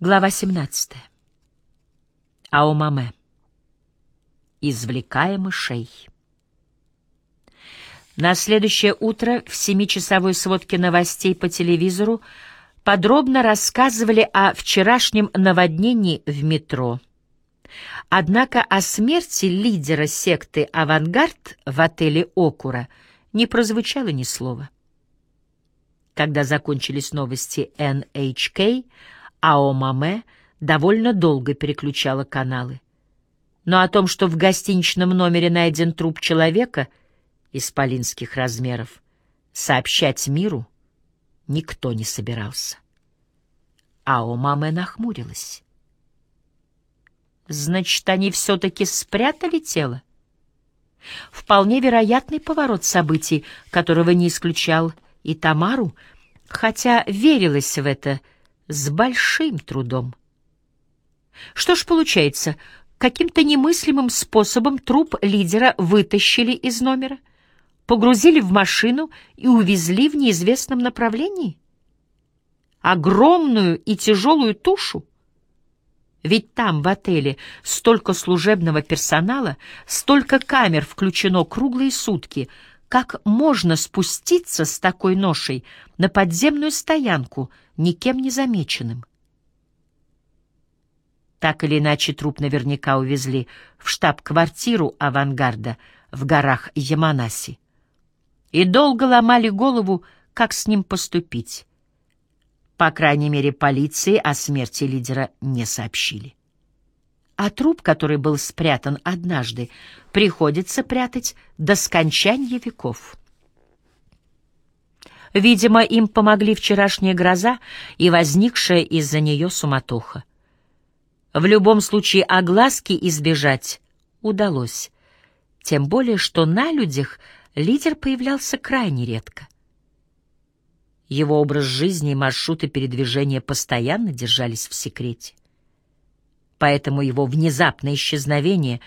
Глава 17. Аомаме. Извлекая мышей. На следующее утро в семичасовой сводке новостей по телевизору подробно рассказывали о вчерашнем наводнении в метро. Однако о смерти лидера секты «Авангард» в отеле «Окура» не прозвучало ни слова. Когда закончились новости NHK, Аомаме довольно долго переключала каналы. Но о том, что в гостиничном номере найден труп человека исполинских размеров, сообщать миру никто не собирался. Аомаме нахмурилась. Значит, они все-таки спрятали тело? Вполне вероятный поворот событий, которого не исключал и Тамару, хотя верилось в это — с большим трудом. Что ж получается, каким-то немыслимым способом труп лидера вытащили из номера, погрузили в машину и увезли в неизвестном направлении? Огромную и тяжелую тушу? Ведь там, в отеле, столько служебного персонала, столько камер включено круглые сутки — как можно спуститься с такой ношей на подземную стоянку, никем не замеченным? Так или иначе, труп наверняка увезли в штаб-квартиру авангарда в горах Яманаси. И долго ломали голову, как с ним поступить. По крайней мере, полиции о смерти лидера не сообщили а труп, который был спрятан однажды, приходится прятать до скончания веков. Видимо, им помогли вчерашняя гроза и возникшая из-за нее суматоха. В любом случае огласки избежать удалось, тем более что на людях лидер появлялся крайне редко. Его образ жизни и маршруты передвижения постоянно держались в секрете поэтому его внезапное исчезновение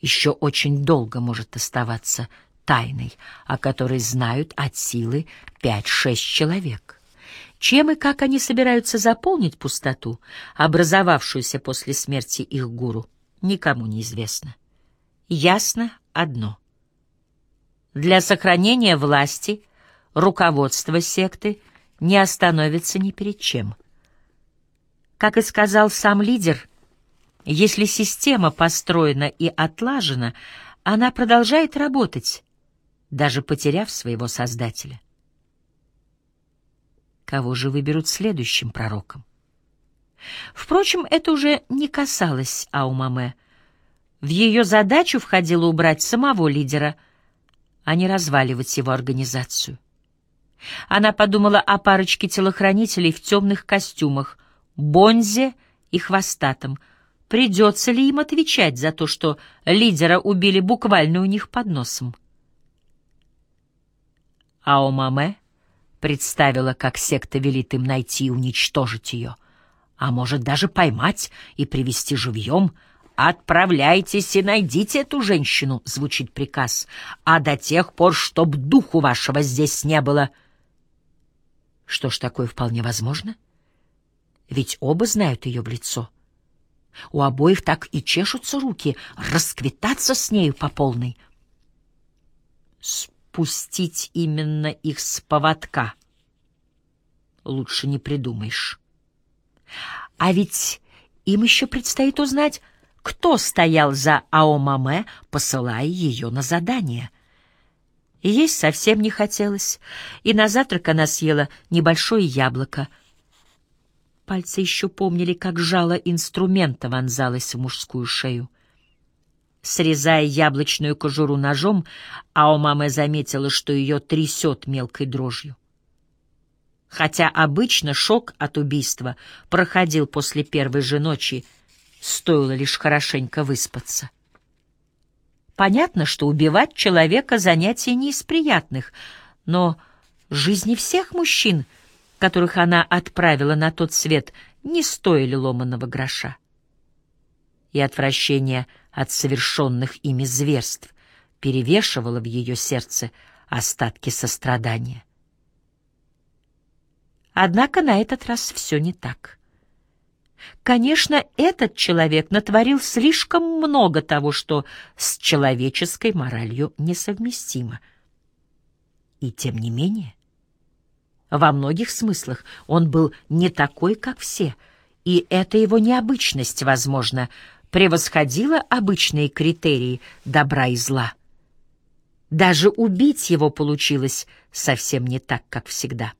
еще очень долго может оставаться тайной, о которой знают от силы пять-шесть человек. Чем и как они собираются заполнить пустоту, образовавшуюся после смерти их гуру, никому не известно. Ясно одно. Для сохранения власти руководство секты не остановится ни перед чем. Как и сказал сам лидер, если система построена и отлажена, она продолжает работать, даже потеряв своего создателя. Кого же выберут следующим пророком? Впрочем, это уже не касалось Аумаме. В ее задачу входило убрать самого лидера, а не разваливать его организацию. Она подумала о парочке телохранителей в темных костюмах, Бонзе и Хвостатом — Придется ли им отвечать за то, что лидера убили буквально у них под носом? Аомаме представила, как секта велит им найти и уничтожить ее, а может даже поймать и привести живьем. «Отправляйтесь и найдите эту женщину», — звучит приказ, «а до тех пор, чтоб духу вашего здесь не было». Что ж, такое вполне возможно, ведь оба знают ее в лицо — у обоих так и чешутся руки расквитаться с нею по полной. Спустить именно их с поводка лучше не придумаешь. А ведь им еще предстоит узнать, кто стоял за Аомаме, посылая ее на задание. есть совсем не хотелось, и на завтрак она съела небольшое яблоко — Пальцы еще помнили, как жало инструмента вонзалось в мужскую шею. Срезая яблочную кожуру ножом, Аомаме заметила, что ее трясет мелкой дрожью. Хотя обычно шок от убийства проходил после первой же ночи, стоило лишь хорошенько выспаться. Понятно, что убивать человека — занятие не из приятных, но жизни всех мужчин — которых она отправила на тот свет, не стоили ломаного гроша. И отвращение от совершенных ими зверств перевешивало в ее сердце остатки сострадания. Однако на этот раз все не так. Конечно, этот человек натворил слишком много того, что с человеческой моралью несовместимо. И тем не менее, во многих смыслах он был не такой, как все, и эта его необычность, возможно, превосходила обычные критерии добра и зла. Даже убить его получилось совсем не так, как всегда.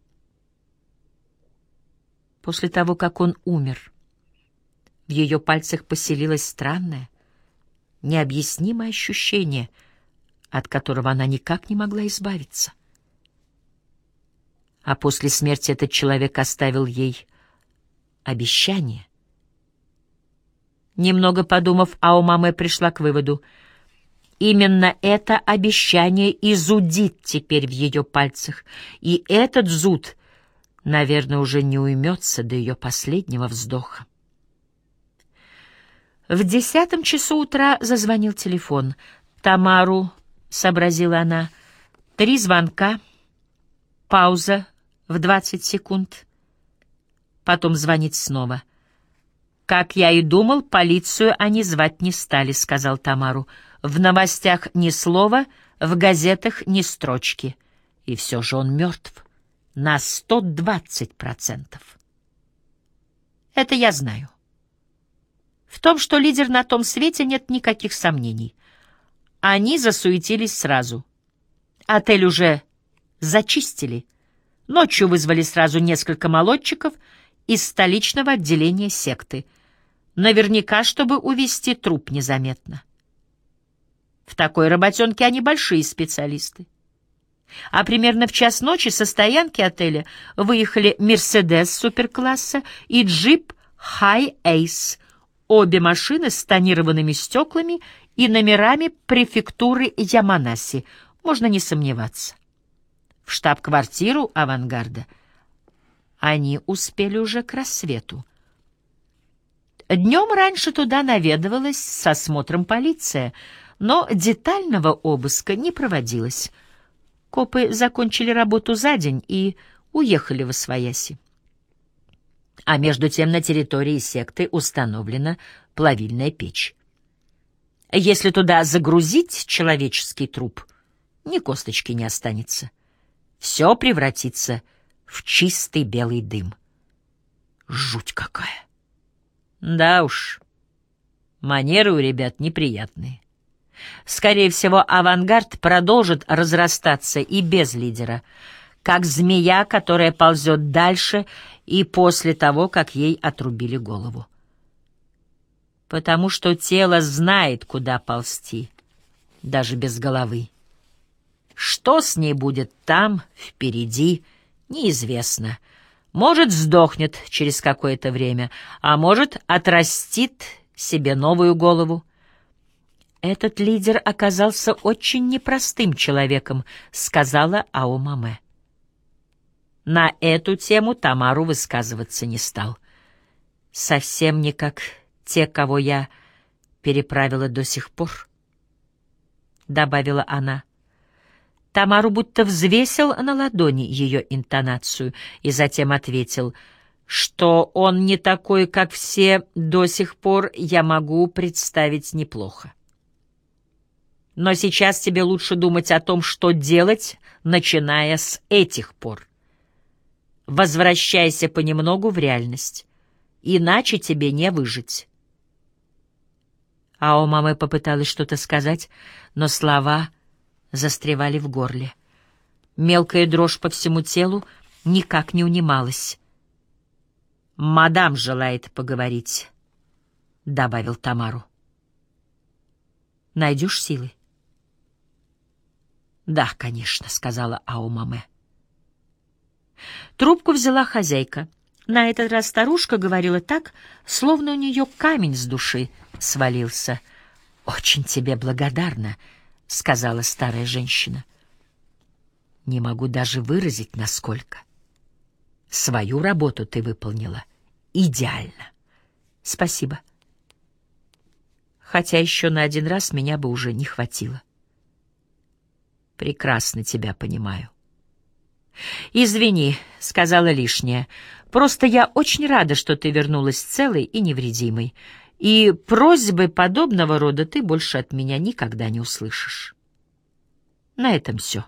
После того, как он умер, в ее пальцах поселилось странное, необъяснимое ощущение, от которого она никак не могла избавиться. А после смерти этот человек оставил ей обещание. Немного подумав, Аумаме пришла к выводу. Именно это обещание изудит теперь в ее пальцах, и этот зуд, наверное, уже не уймется до ее последнего вздоха. В десятом часу утра зазвонил телефон. «Тамару», — сообразила она, — «три звонка, пауза в двадцать секунд». Потом звонит снова. «Как я и думал, полицию они звать не стали», — сказал Тамару. «В новостях ни слова, в газетах ни строчки. И все же он мертв. На сто двадцать процентов». «Это я знаю». В том, что лидер на том свете, нет никаких сомнений. Они засуетились сразу. Отель уже зачистили. Ночью вызвали сразу несколько молодчиков из столичного отделения секты. Наверняка, чтобы увести труп незаметно. В такой работенке они большие специалисты. А примерно в час ночи со стоянки отеля выехали «Мерседес» суперкласса и джип «Хай Эйс» Обе машины с тонированными стеклами и номерами префектуры Яманаси, можно не сомневаться. Штаб-квартиру авангарда они успели уже к рассвету. Днем раньше туда наведывалась с осмотром полиция, но детального обыска не проводилось. Копы закончили работу за день и уехали в Освояси. А между тем на территории секты установлена плавильная печь. Если туда загрузить человеческий труп, ни косточки не останется. Все превратится в чистый белый дым. Жуть какая! Да уж, манеры у ребят неприятные. Скорее всего, авангард продолжит разрастаться и без лидера — как змея, которая ползет дальше и после того, как ей отрубили голову. Потому что тело знает, куда ползти, даже без головы. Что с ней будет там, впереди, неизвестно. Может, сдохнет через какое-то время, а может, отрастит себе новую голову. «Этот лидер оказался очень непростым человеком», — сказала Аомаме. На эту тему Тамару высказываться не стал. Совсем не как те, кого я переправила до сих пор, — добавила она. Тамару будто взвесил на ладони ее интонацию и затем ответил, что он не такой, как все, до сих пор я могу представить неплохо. Но сейчас тебе лучше думать о том, что делать, начиная с этих пор. Возвращайся понемногу в реальность, иначе тебе не выжить. А у мамы попыталась что-то сказать, но слова застревали в горле. Мелкая дрожь по всему телу никак не унималась. «Мадам желает поговорить», — добавил Тамару. «Найдешь силы?» «Да, конечно», — сказала Аумаме. Трубку взяла хозяйка. На этот раз старушка говорила так, словно у нее камень с души свалился. «Очень тебе благодарна», — сказала старая женщина. «Не могу даже выразить, насколько. Свою работу ты выполнила идеально. Спасибо. Хотя еще на один раз меня бы уже не хватило. Прекрасно тебя понимаю». «Извини», — сказала лишнее. «Просто я очень рада, что ты вернулась целой и невредимой, и просьбы подобного рода ты больше от меня никогда не услышишь». На этом все.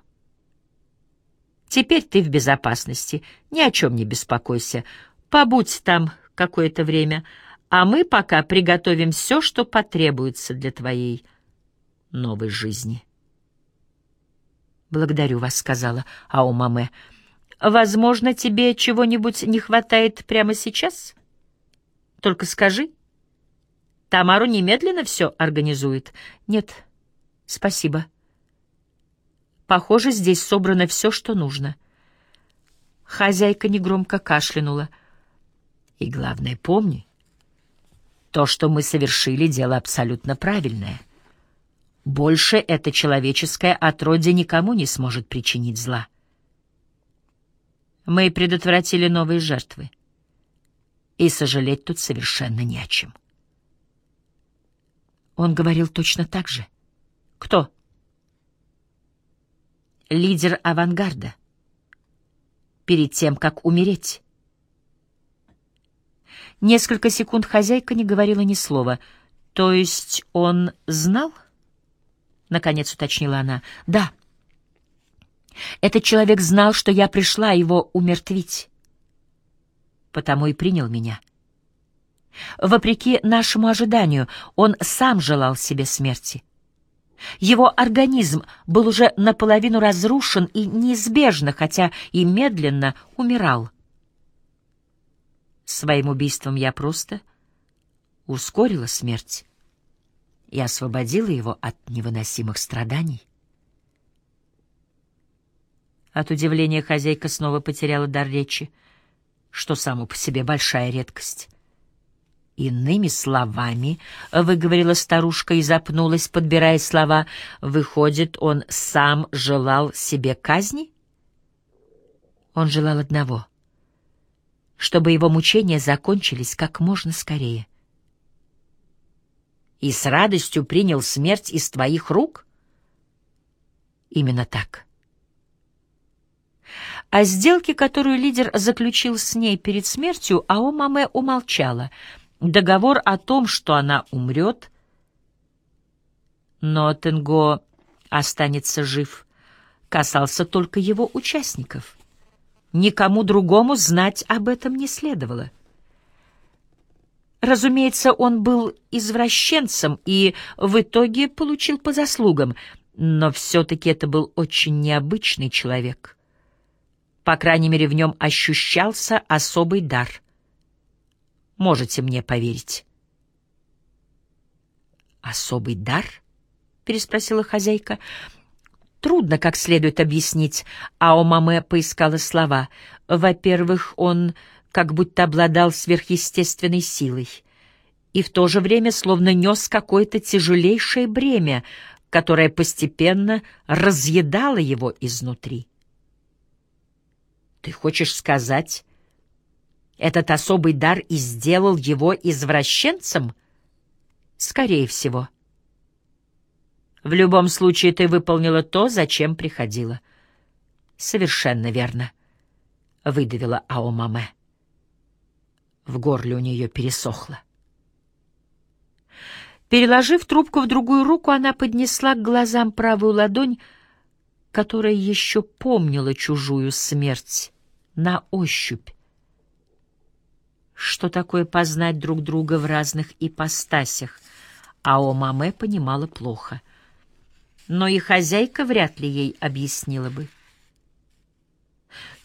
Теперь ты в безопасности, ни о чем не беспокойся. Побудь там какое-то время, а мы пока приготовим все, что потребуется для твоей новой жизни. «Благодарю вас», — сказала Аумаме. «Возможно, тебе чего-нибудь не хватает прямо сейчас? Только скажи. Тамару немедленно все организует». «Нет, спасибо. Похоже, здесь собрано все, что нужно». Хозяйка негромко кашлянула. «И главное, помни, то, что мы совершили, дело абсолютно правильное». Больше это человеческое отродье никому не сможет причинить зла. Мы предотвратили новые жертвы. И сожалеть тут совершенно не о чем. Он говорил точно так же. Кто? Лидер авангарда. Перед тем, как умереть. Несколько секунд хозяйка не говорила ни слова. То есть он знал? наконец уточнила она. Да. Этот человек знал, что я пришла его умертвить. Потому и принял меня. Вопреки нашему ожиданию, он сам желал себе смерти. Его организм был уже наполовину разрушен и неизбежно, хотя и медленно, умирал. Своим убийством я просто ускорила смерть и освободила его от невыносимых страданий. От удивления хозяйка снова потеряла дар речи, что само по себе большая редкость. Иными словами, выговорила старушка и запнулась, подбирая слова, выходит, он сам желал себе казни? Он желал одного — чтобы его мучения закончились как можно скорее и с радостью принял смерть из твоих рук? Именно так. О сделке, которую лидер заключил с ней перед смертью, Аомаме умолчала. Договор о том, что она умрет, но Тенго останется жив, касался только его участников. Никому другому знать об этом не следовало. Разумеется, он был извращенцем и в итоге получил по заслугам, но все-таки это был очень необычный человек. По крайней мере, в нем ощущался особый дар. Можете мне поверить. «Особый дар?» — переспросила хозяйка. Трудно как следует объяснить, а у мамы поискала слова. Во-первых, он как будто обладал сверхъестественной силой, и в то же время словно нес какое-то тяжелейшее бремя, которое постепенно разъедало его изнутри. Ты хочешь сказать, этот особый дар и сделал его извращенцем? Скорее всего. В любом случае ты выполнила то, зачем приходила. Совершенно верно, — выдавила Аомаме. В горле у нее пересохло. Переложив трубку в другую руку, она поднесла к глазам правую ладонь, которая еще помнила чужую смерть, на ощупь. Что такое познать друг друга в разных ипостасях? А о Маме понимала плохо. Но и хозяйка вряд ли ей объяснила бы.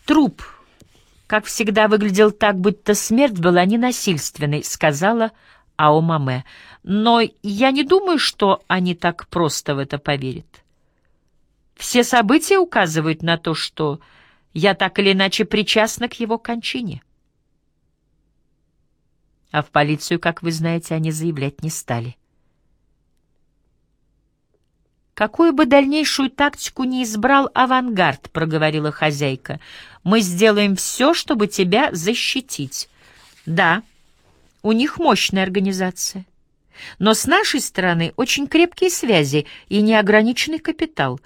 Труп как всегда, выглядел так, будто смерть была ненасильственной, сказала Аомаме. Но я не думаю, что они так просто в это поверят. Все события указывают на то, что я так или иначе причастна к его кончине. А в полицию, как вы знаете, они заявлять не стали. «Какую бы дальнейшую тактику ни избрал авангард», — проговорила хозяйка, — «мы сделаем все, чтобы тебя защитить. Да, у них мощная организация, но с нашей стороны очень крепкие связи и неограниченный капитал.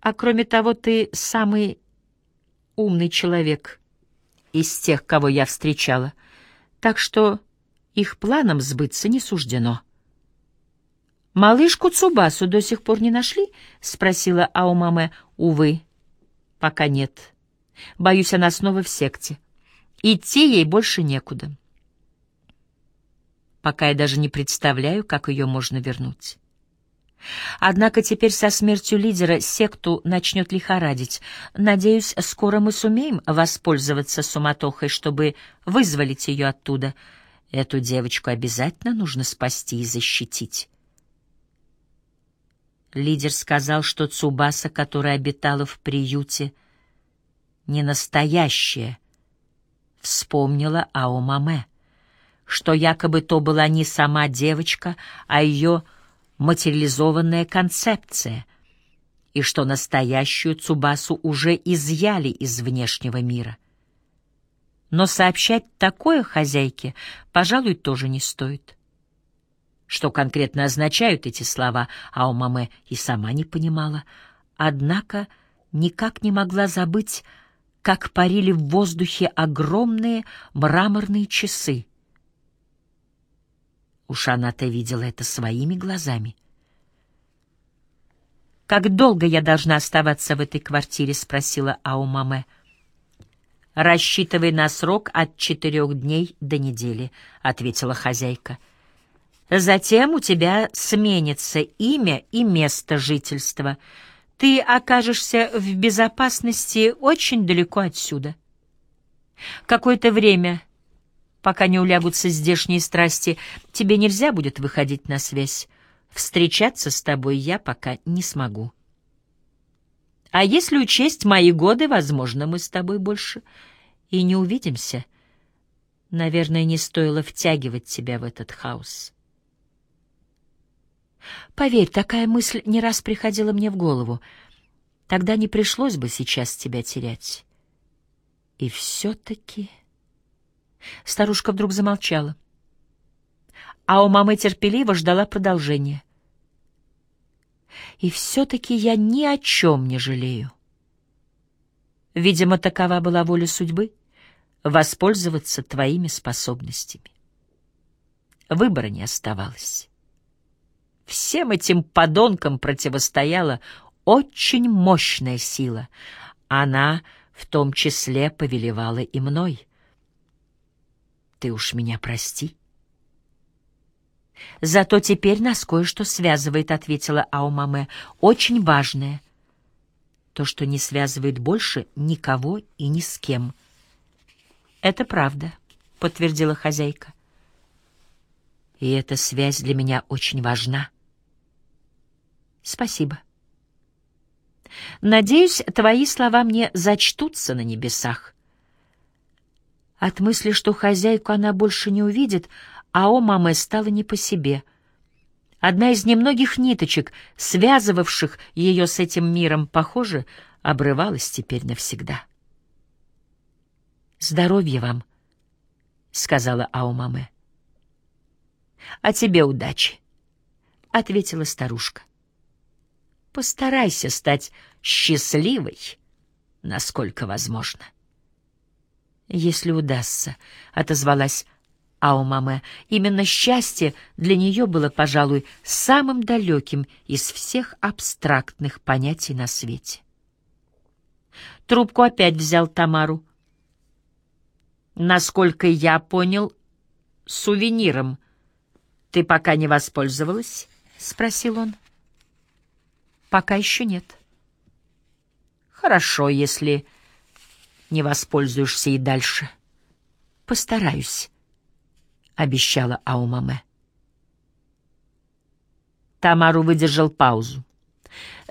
А кроме того, ты самый умный человек из тех, кого я встречала, так что их планам сбыться не суждено. «Малышку Цубасу до сих пор не нашли?» — спросила Аумаме. «Увы, пока нет. Боюсь, она снова в секте. Идти ей больше некуда. Пока я даже не представляю, как ее можно вернуть». Однако теперь со смертью лидера секту начнет лихорадить. Надеюсь, скоро мы сумеем воспользоваться суматохой, чтобы вызволить ее оттуда. Эту девочку обязательно нужно спасти и защитить. Лидер сказал, что Цубаса, которая обитала в приюте, не настоящая. Вспомнила Аомаме, что якобы то была не сама девочка, а ее материализованная концепция, и что настоящую Цубасу уже изъяли из внешнего мира. Но сообщать такое хозяйке, пожалуй, тоже не стоит. Что конкретно означают эти слова, а у мамы и сама не понимала. Однако никак не могла забыть, как парили в воздухе огромные мраморные часы. Уж она-то видела это своими глазами. «Как долго я должна оставаться в этой квартире?» — спросила Аумаме. «Рассчитывай на срок от четырех дней до недели», — ответила хозяйка. — Затем у тебя сменится имя и место жительства. Ты окажешься в безопасности очень далеко отсюда. Какое-то время, пока не улягутся здешние страсти, тебе нельзя будет выходить на связь. Встречаться с тобой я пока не смогу. А если учесть мои годы, возможно, мы с тобой больше и не увидимся. Наверное, не стоило втягивать тебя в этот хаос. Поверь, такая мысль не раз приходила мне в голову. Тогда не пришлось бы сейчас тебя терять. И все-таки... Старушка вдруг замолчала. А у мамы терпеливо ждала продолжения. И все-таки я ни о чем не жалею. Видимо, такова была воля судьбы — воспользоваться твоими способностями. Выбора не оставалось. Всем этим подонкам противостояла очень мощная сила. Она в том числе повелевала и мной. Ты уж меня прости. Зато теперь нас кое-что связывает, — ответила Аумаме, — очень важное. То, что не связывает больше никого и ни с кем. Это правда, — подтвердила хозяйка. И эта связь для меня очень важна. Спасибо. Надеюсь, твои слова мне зачтутся на небесах. От мысли, что хозяйку она больше не увидит, а о маме стало не по себе. Одна из немногих ниточек, связывавших ее с этим миром, похоже, обрывалась теперь навсегда. «Здоровья вам», — сказала Аумаме. «А тебе удачи», — ответила старушка. Постарайся стать счастливой, насколько возможно. Если удастся, — отозвалась Аумаме. Именно счастье для нее было, пожалуй, самым далеким из всех абстрактных понятий на свете. Трубку опять взял Тамару. Насколько я понял, сувениром ты пока не воспользовалась? — спросил он. — Пока еще нет. Хорошо, если не воспользуешься и дальше. Постараюсь, — обещала Аумаме. Тамару выдержал паузу.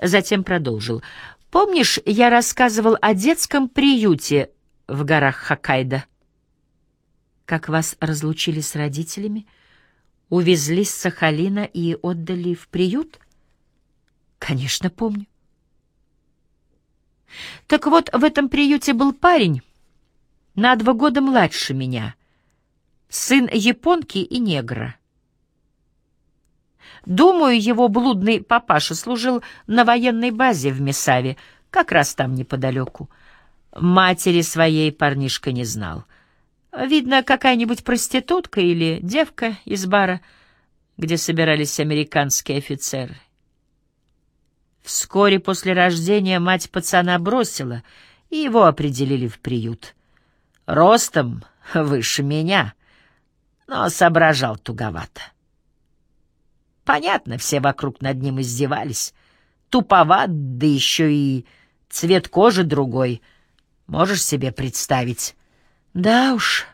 Затем продолжил. «Помнишь, я рассказывал о детском приюте в горах Хоккайдо? Как вас разлучили с родителями, увезли с Сахалина и отдали в приют?» Конечно, помню. Так вот, в этом приюте был парень, на два года младше меня, сын японки и негра. Думаю, его блудный папаша служил на военной базе в Месаве, как раз там неподалеку. Матери своей парнишка не знал. Видно, какая-нибудь проститутка или девка из бара, где собирались американские офицеры. Вскоре после рождения мать пацана бросила, и его определили в приют. Ростом выше меня, но соображал туговато. Понятно, все вокруг над ним издевались. Туповат, да еще и цвет кожи другой. Можешь себе представить? Да уж.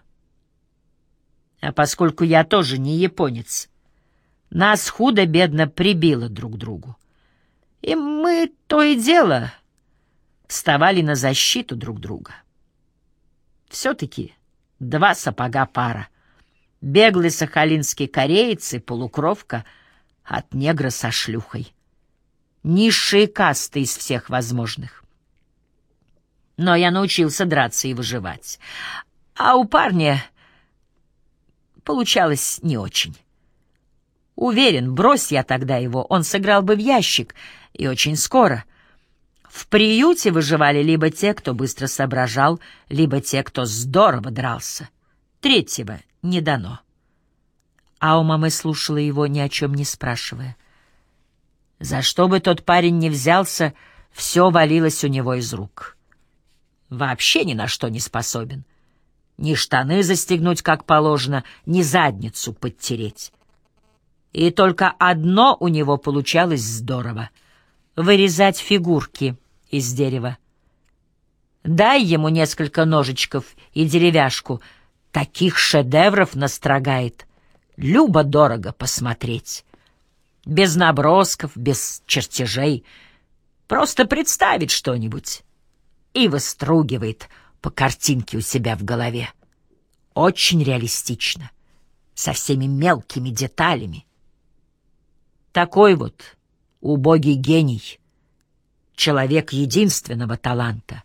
А поскольку я тоже не японец, нас худо-бедно прибило друг другу. И мы то и дело вставали на защиту друг друга. Все-таки два сапога пара. Беглый сахалинский кореец и полукровка — от негра со шлюхой. Низшие касты из всех возможных. Но я научился драться и выживать. А у парня получалось не очень. Уверен, брось я тогда его, он сыграл бы в ящик, и очень скоро. В приюте выживали либо те, кто быстро соображал, либо те, кто здорово дрался. Третьего не дано. А у мамы слушала его, ни о чем не спрашивая. За что бы тот парень не взялся, все валилось у него из рук. Вообще ни на что не способен. Ни штаны застегнуть как положено, ни задницу подтереть. И только одно у него получалось здорово — вырезать фигурки из дерева. Дай ему несколько ножичков и деревяшку, таких шедевров настрогает — Любо-дорого посмотреть. Без набросков, без чертежей. Просто представить что-нибудь. И выстругивает по картинке у себя в голове. Очень реалистично. Со всеми мелкими деталями. Такой вот убогий гений. Человек единственного таланта.